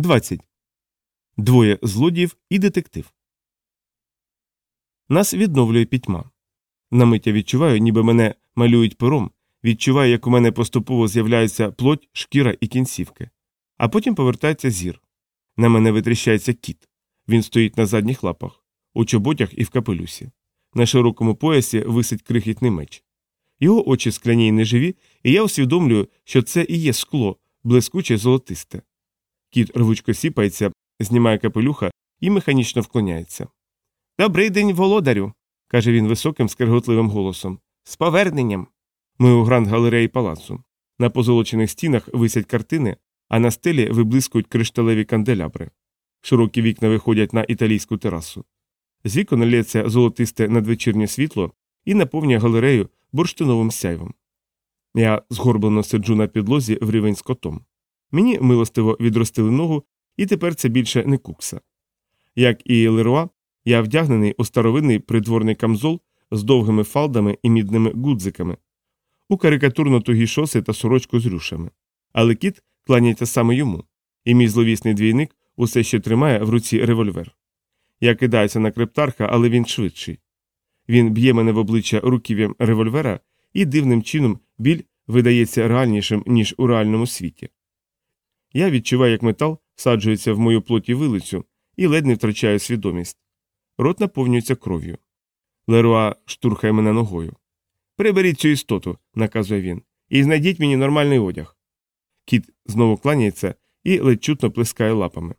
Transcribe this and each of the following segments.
20. Двоє злодіїв і детектив. Нас відновлює пітьма. На мить я відчуваю, ніби мене малюють пером, відчуваю, як у мене поступово з'являється плоть, шкіра і кінцівки. А потім повертається зір. На мене витріщається кіт. Він стоїть на задніх лапах, у чоботях і в капелюсі. На широкому поясі висить крихітний меч. Його очі скляні й неживі, і я усвідомлюю, що це і є скло, блискуче золотисте. Кіт рвучко сіпається, знімає капелюха і механічно вклоняється. Добрий день, володарю, каже він високим, скреготливим голосом. З поверненням. Ми у гранд галереї палацу. На позолочених стінах висять картини, а на стелі виблискують кришталеві канделябри. Широкі вікна виходять на італійську терасу. З вікон лється золотисте надвечірнє світло і наповнює галерею бурштиновим сяйвом. Я згорблено сиджу на підлозі в рівень з котом. Мені милостиво відростили ногу, і тепер це більше не кукса. Як і Леруа, я вдягнений у старовинний придворний камзол з довгими фалдами і мідними гудзиками, у карикатурно тугі шоси та сорочку з рюшами. Але кіт кланяється саме йому, і мій зловісний двійник усе ще тримає в руці револьвер. Я кидаюся на криптарха, але він швидший. Він б'є мене в обличчя руків'ям револьвера, і дивним чином біль видається реальнішим, ніж у реальному світі. Я відчуваю, як метал всаджується в мою плоті вилицю і ледь не втрачаю свідомість. Рот наповнюється кров'ю. Леруа штурхає мене ногою. Приберіть цю істоту, наказує він, і знайдіть мені нормальний одяг. Кіт знову кланяється і ледь чутно плескає лапами.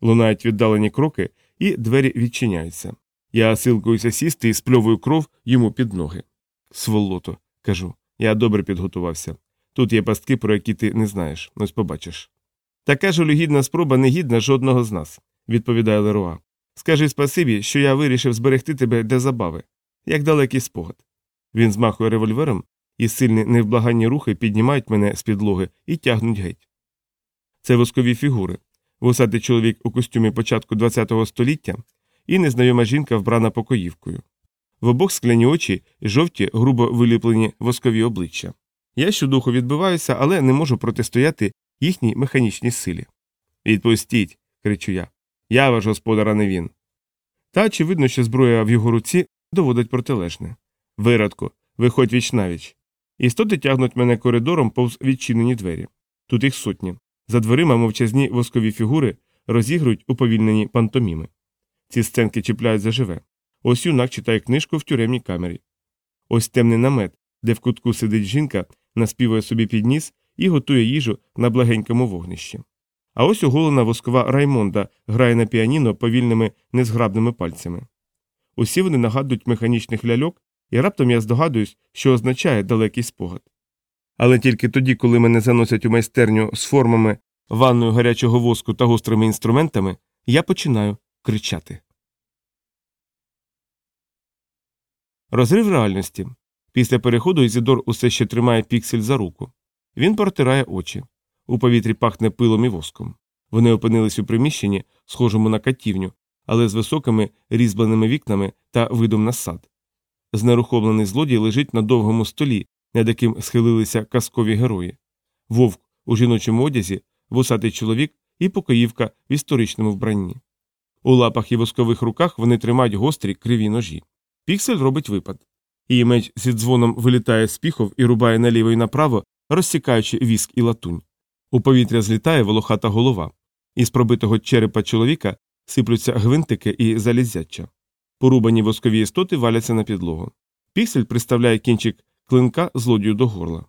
Лунають віддалені кроки, і двері відчиняються. Я силкуюся сісти і спльовую кров йому під ноги. Сволото, кажу, я добре підготувався. Тут є пастки, про які ти не знаєш, ось побачиш. Така жалюгідна спроба не гідна жодного з нас, відповідає Леруа. Скажи спасибі, що я вирішив зберегти тебе для забави, як далекий спогад. Він змахує револьвером, і сильні невблаганні рухи піднімають мене з підлоги і тягнуть геть. Це воскові фігури, вусатий чоловік у костюмі початку ХХ століття і незнайома жінка вбрана покоївкою. В обох скляні очі жовті, грубо виліплені воскові обличчя. Я щодуху відбиваюся, але не можу протистояти їхній механічній силі. Відпустіть. кричу я. Я ваш господар, а не він. Та очевидно, що зброя в його руці доводить протилежне. Виродку, виходь віч навіч. Істоти тягнуть мене коридором повз відчинені двері. Тут їх сотні. За дверима мовчазні воскові фігури розігрують уповільнені пантоміми. Ці сценки чіпляють заживе. Ось юнак читає книжку в тюремній камері. Ось темний намет, де в кутку сидить жінка, наспівує собі під ніс і готує їжу на благенькому вогнищі. А ось оголена воскова Раймонда грає на піаніно повільними незграбними пальцями. Усі вони нагадують механічних ляльок, і раптом я здогадуюсь, що означає далекий спогад. Але тільки тоді, коли мене заносять у майстерню з формами, ванною гарячого воску та гострими інструментами, я починаю кричати. Розрив реальності. Після переходу Ізідор усе ще тримає піксель за руку. Він протирає очі. У повітрі пахне пилом і воском. Вони опинились у приміщенні, схожому на катівню, але з високими різьбленими вікнами та видом на сад. Знерухомлений злодій лежить на довгому столі, над яким схилилися казкові герої вовк у жіночому одязі, вусатий чоловік і покоївка в історичному вбранні. У лапах і воскових руках вони тримають гострі криві ножі. Піксель робить випад. Її меч зі дзвоном вилітає з піхов і рубає наліво і направо, розсікаючи віск і латунь. У повітря злітає волохата голова. Із пробитого черепа чоловіка сиплються гвинтики і залізяча. Порубані воскові істоти валяться на підлогу. Піксель приставляє кінчик клинка злодію до горла.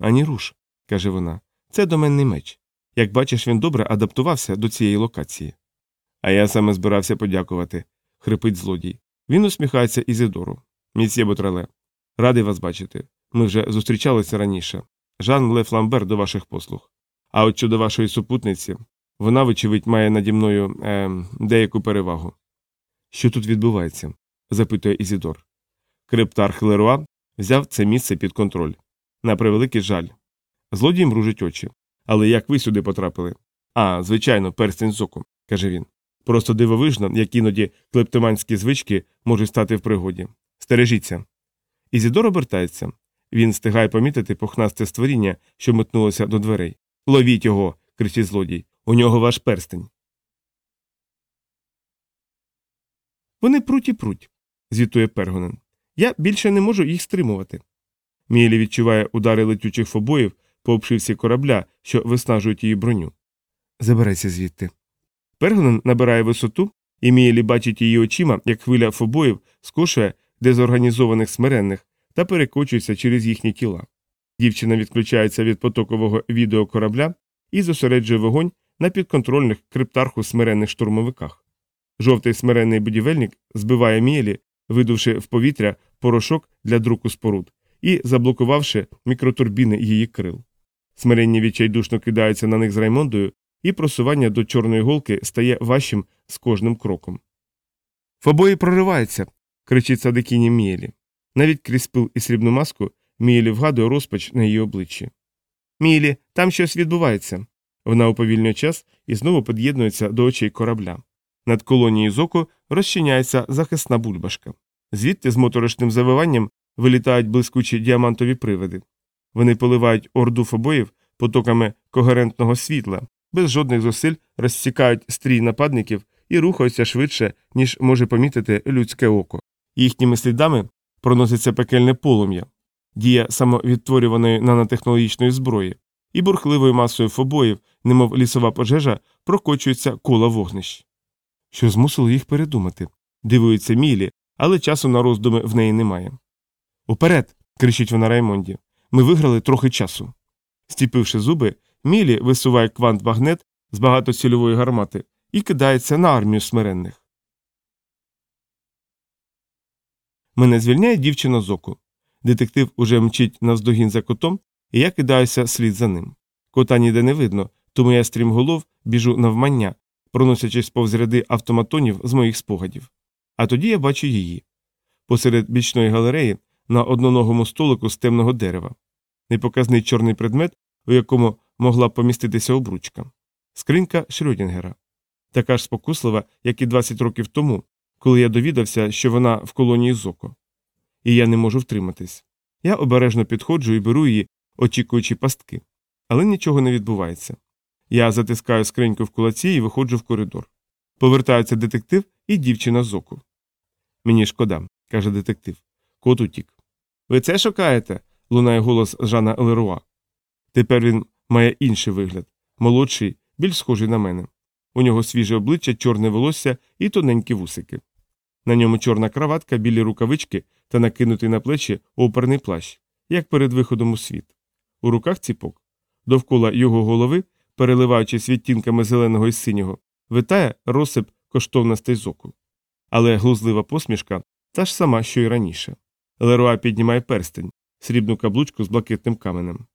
Ані руш, каже вона, це доменний меч. Як бачиш, він добре адаптувався до цієї локації. А я саме збирався подякувати, хрипить злодій. Він усміхається Ізидору. Месьє Бутреле, радий вас бачити. Ми вже зустрічалися раніше. Жан ле Фламбер до ваших послуг. А от щодо вашої супутниці, вона, вочевидь, має наді мною е, деяку перевагу. Що тут відбувається? запитує Ізідор. Криптарх Леруа взяв це місце під контроль. На превеликий жаль. Злодій мружить очі. Але як ви сюди потрапили? А, звичайно, перстень зоку, каже він. Просто дивовижно, як іноді клептоманські звички можуть стати в пригоді. Стережіться. Ізідор обертається. Він встигає помітити пухнасте створіння, що метнулося до дверей. Ловіть його. кричить злодій. У нього ваш перстень. Вони пруть і пруть, звітує Пергонен. Я більше не можу їх стримувати. Мілі відчуває удари летючих фобоїв по обшивці корабля, що виснажують її броню. Забирайся звідти. Пергонен набирає висоту, і Мієлі бачить її очима, як хвиля фобоїв скошує дезорганізованих смиренних та перекочується через їхні тіла. Дівчина відключається від потокового відео корабля і зосереджує вогонь на підконтрольних криптарху смиренних штурмовиках. Жовтий смиренний будівельник збиває Мієлі, видувши в повітря порошок для друку споруд і заблокувавши мікротурбіни її крил. Смиренні відчайдушно кидаються на них з Раймондою, і просування до чорної голки стає важчим з кожним кроком. Фобої прориваються. кричить Садикіні Мієлі. Навіть крізь пил і срібну маску Мієлі вгадує розпач на її обличчі. Мієлі, там щось відбувається. Вона уповільнює час і знову під'єднується до очей корабля. Над колонією зоку розчиняється захисна бульбашка. Звідти з моторошним завиванням вилітають блискучі діамантові привиди. Вони поливають орду фобоїв потоками когерентного світла, без жодних зусиль розсікають стрій нападників і рухаються швидше, ніж може помітити людське око. Їхніми слідами проноситься пекельне полум'я, дія самовідтворюваної нанотехнологічної зброї, і бурхливою масою фобоїв, немов лісова пожежа, прокочується кола вогнищ. Що змусило їх передумати? Дивується Мілі, але часу на роздуми в неї немає. Уперед. кричить вона Раймонді. Ми виграли трохи часу. Стіпивши зуби, Мілі висуває квант багнет з багатоцільової гармати і кидається на армію смиренних. Мене звільняє дівчина з оку. Детектив уже мчить навздогін за котом, і я кидаюся слід за ним. Кота ніде не видно, тому я стрімголов біжу навмання, проносячись повз ряди автоматонів з моїх спогадів. А тоді я бачу її. Посеред бічної галереї на одноногому столику з темного дерева. Непоказний чорний предмет, у якому могла б поміститися обручка. Скринька Шрёдінгера. Така ж спокуслива, як і 20 років тому, коли я довідався, що вона в колонії зоко. І я не можу втриматись. Я обережно підходжу і беру її, очікуючи пастки. Але нічого не відбувається. Я затискаю скриньку в кулаці і виходжу в коридор. Повертаються детектив і дівчина з оку. Мені шкода, каже детектив. Кот утік. Ви це шукаєте? лунає голос Жана Леруа. Тепер він має інший вигляд молодший, більш схожий на мене. У нього свіже обличчя, чорне волосся і тоненькі вусики. На ньому чорна краватка, білі рукавички та накинутий на плечі оперний плащ, як перед виходом у світ. У руках ціпок. Довкола його голови, переливаючись відтінками зеленого і синього, витає розсип коштовностей зоку. Але глузлива посмішка та ж сама, що й раніше. Леруа піднімає перстень, срібну каблучку з блакитним каменем.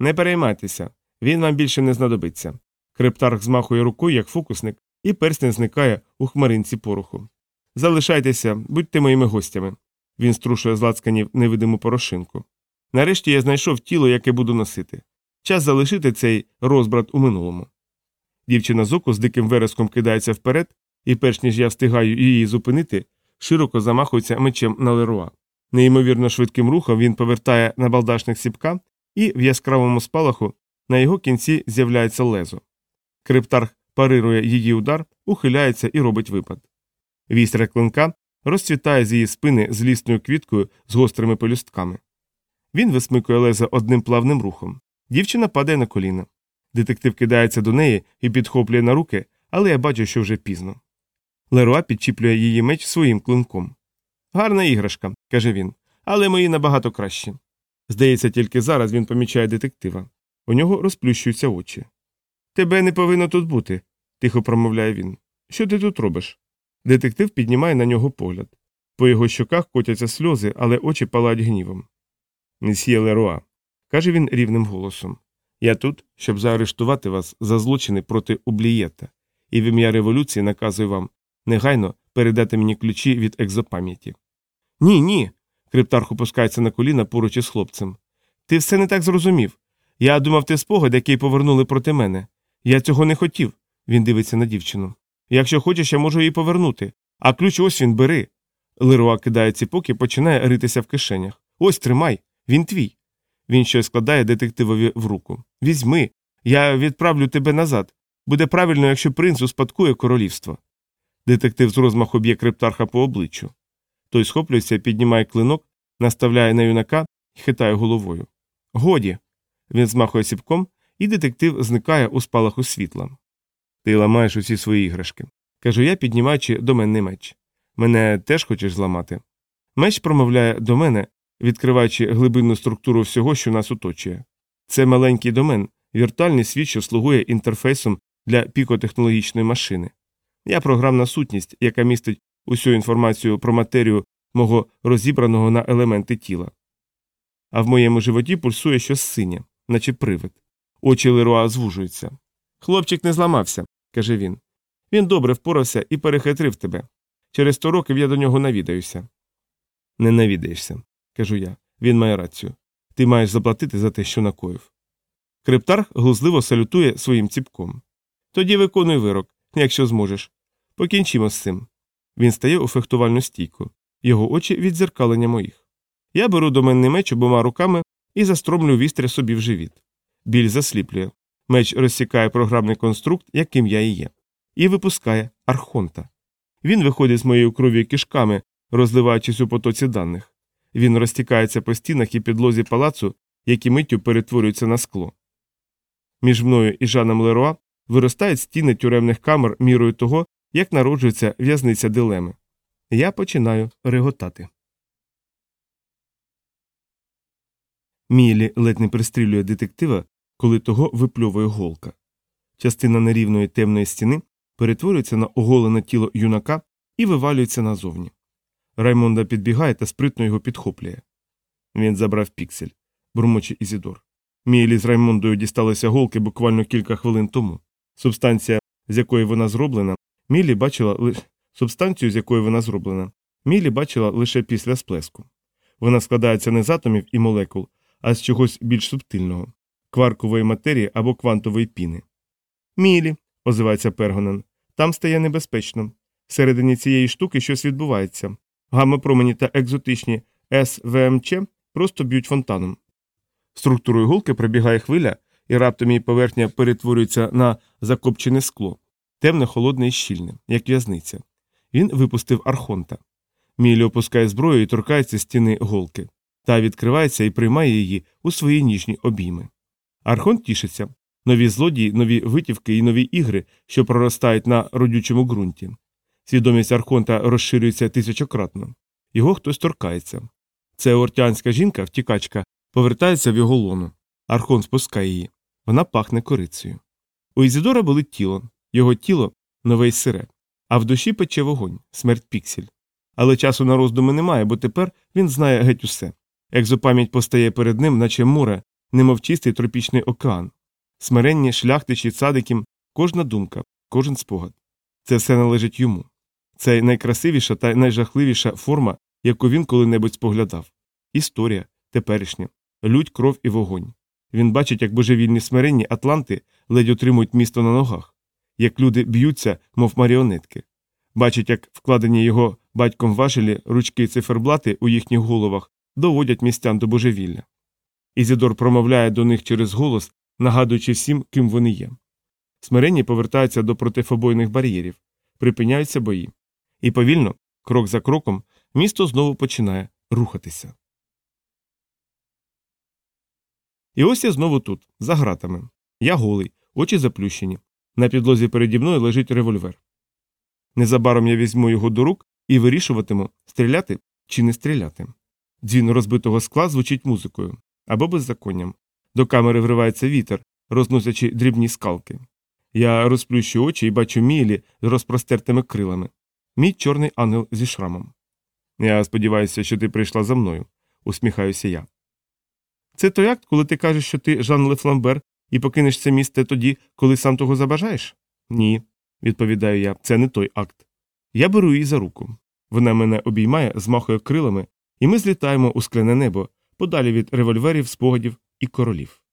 Не переймайтеся, він вам більше не знадобиться. Криптарх змахує рукою, як фокусник, і перстень зникає у хмаринці пороху. Залишайтеся, будьте моїми гостями. Він струшує з лацканів невидиму порошинку. Нарешті я знайшов тіло, яке буду носити. Час залишити цей розбрат у минулому. Дівчина з оку з диким вереском кидається вперед, і, перш ніж я встигаю її зупинити, широко замахується мечем на леруа. Неймовірно швидким рухом він повертає на балдашник сіпка, і в яскравому спалаху на його кінці з'являється лезо. Криптарх парирує її удар, ухиляється і робить випад. Вістря клинка розцвітає з її спини злісною квіткою з гострими пелюстками. Він висмикує лезо одним плавним рухом. Дівчина падає на коліна. Детектив кидається до неї і підхоплює на руки, але я бачу, що вже пізно. Леруа підчіплює її меч своїм клинком. Гарна іграшка, каже він, але мої набагато кращі. Здається, тільки зараз він помічає детектива. У нього розплющуються очі. Тебе не повинно тут бути, тихо промовляє він. Що ти тут робиш? Детектив піднімає на нього погляд. По його щоках котяться сльози, але очі палають гнівом. Месьє Леруа, каже він рівним голосом. Я тут, щоб заарештувати вас за злочини проти Ублієта, і в ім'я революції наказую вам негайно передати мені ключі від екзопам'яті. Ні, ні. Криптарх опускається на коліна поруч із хлопцем. Ти все не так зрозумів. Я думав, ти спогад, який повернули проти мене. Я цього не хотів. Він дивиться на дівчину. Якщо хочеш, я можу її повернути. А ключ ось він бери. Леруа кидає ціпок і починає ритися в кишенях. Ось тримай, він твій. Він щось складає детективові в руку. Візьми, я відправлю тебе назад. Буде правильно, якщо принц успадкує королівство. Детектив з розмаху б'є криптарха по обличчю. Той схоплюється, піднімає клинок, наставляє на юнака і хитає головою. Годі. Він змахує сіпком, і детектив зникає у спалаху світла. Ти ламаєш усі свої іграшки. кажу я, піднімаючи доменний меч. Мене теж хочеш зламати. Меч промовляє до мене, відкриваючи глибинну структуру всього, що нас оточує. Це маленький домен, віртуальний світ, що слугує інтерфейсом для пікотехнологічної машини. Я програмна сутність, яка містить усю інформацію про матерію мого розібраного на елементи тіла. А в моєму животі пульсує щось синє, наче привид. Очі Леруа звужуються. Хлопчик не зламався, каже він. Він добре впорався і перехитрив тебе. Через сто років я до нього навідаюся. Не навідаєшся, кажу я. Він має рацію. Ти маєш заплатити за те, що накоїв. Криптарх глузливо салютує своїм ціпком. Тоді виконуй вирок, якщо зможеш. Покінчимо з цим. Він стає у фехтувальну стійку, його очі відзеркалення моїх. Я беру доменний меч обома руками і застромлю вістря собі в живіт. Біль засліплює. Меч розсікає програмний конструкт, яким я і є, і випускає архонта. Він виходить з моєю кров'ю кишками, розливаючись у потоці даних. Він розтікається по стінах і підлозі палацу, які миттю перетворюються на скло. Між мною і Жаном Леруа виростають стіни тюремних камер мірою того, як народжується в'язниця дилеми. Я починаю реготати. Мілі ледь не пристрілює детектива, коли того випльовує голка. Частина нерівної темної стіни перетворюється на оголене тіло юнака і вивалюється назовні. Раймонда підбігає та спритно його підхоплює. Він забрав піксель, бурмоче Ізідор. Мілі з Раймондою дісталися голки буквально кілька хвилин тому. Субстанція, з якої вона зроблена, Мілі бачила лише субстанцію, з якої вона зроблена, Мілі бачила лише після сплеску. Вона складається не з атомів і молекул, а з чогось більш субтильного кваркової матерії або квантової піни. Мілі, озивається Пергонен, там стає небезпечно. Всередині цієї штуки щось відбувається. Гамма-промені та екзотичні СВМЧ просто б'ють фонтаном. Структурою голки пробігає хвиля, і раптом її поверхня перетворюється на закопчене скло, темне, холодне і щільне, як в'язниця. Він випустив архонта. Мілі опускає зброю і торкається стіни голки. Та відкривається і приймає її у свої ніжні обійми. Архонт тішиться нові злодії, нові витівки і нові ігри, що проростають на родючому ґрунті. Свідомість Архонта розширюється тисячократно. Його хтось торкається. Це ортянська жінка, втікачка, повертається в його лоно. Архон спускає її. Вона пахне корицею. У Ізідора болить тіло, його тіло нове й сире, а в душі пече вогонь, смерть піксель. Але часу на роздуми немає, бо тепер він знає геть усе. Екзопам'ять постає перед ним, наче море, немов чистий тропічний океан. Смиренні, шляхтичі, цадиків, кожна думка, кожен спогад. Це все належить йому. Це найкрасивіша та найжахливіша форма, яку він коли-небудь споглядав. Історія, теперішня, лють, кров і вогонь. Він бачить, як божевільні смиренні атланти ледь отримують місто на ногах, як люди б'ються, мов маріонетки. Бачить, як вкладені його батьком важелі ручки циферблати у їхніх головах доводять містян до божевілля. Ізідор промовляє до них через голос, нагадуючи всім, ким вони є. Смиренні повертаються до протифобойних бар'єрів, припиняються бої. І повільно, крок за кроком, місто знову починає рухатися. І ось я знову тут, за гратами. Я голий, очі заплющені. На підлозі переді мною лежить револьвер. Незабаром я візьму його до рук і вирішуватиму, стріляти чи не стріляти. Дзвін розбитого скла звучить музикою або беззаконням. До камери вривається вітер, розносячи дрібні скалки. Я розплющу очі і бачу Мілі з розпростертими крилами. Мій чорний ангел зі шрамом. Я сподіваюся, що ти прийшла за мною, усміхаюся я. Це той акт, коли ти кажеш, що ти Жан Лефламбер і покинеш це місце тоді, коли сам того забажаєш? Ні, відповідаю я, це не той акт. Я беру її за руку. Вона мене обіймає, змахує крилами, і ми злітаємо у скляне небо, подалі від револьверів, спогадів і королів.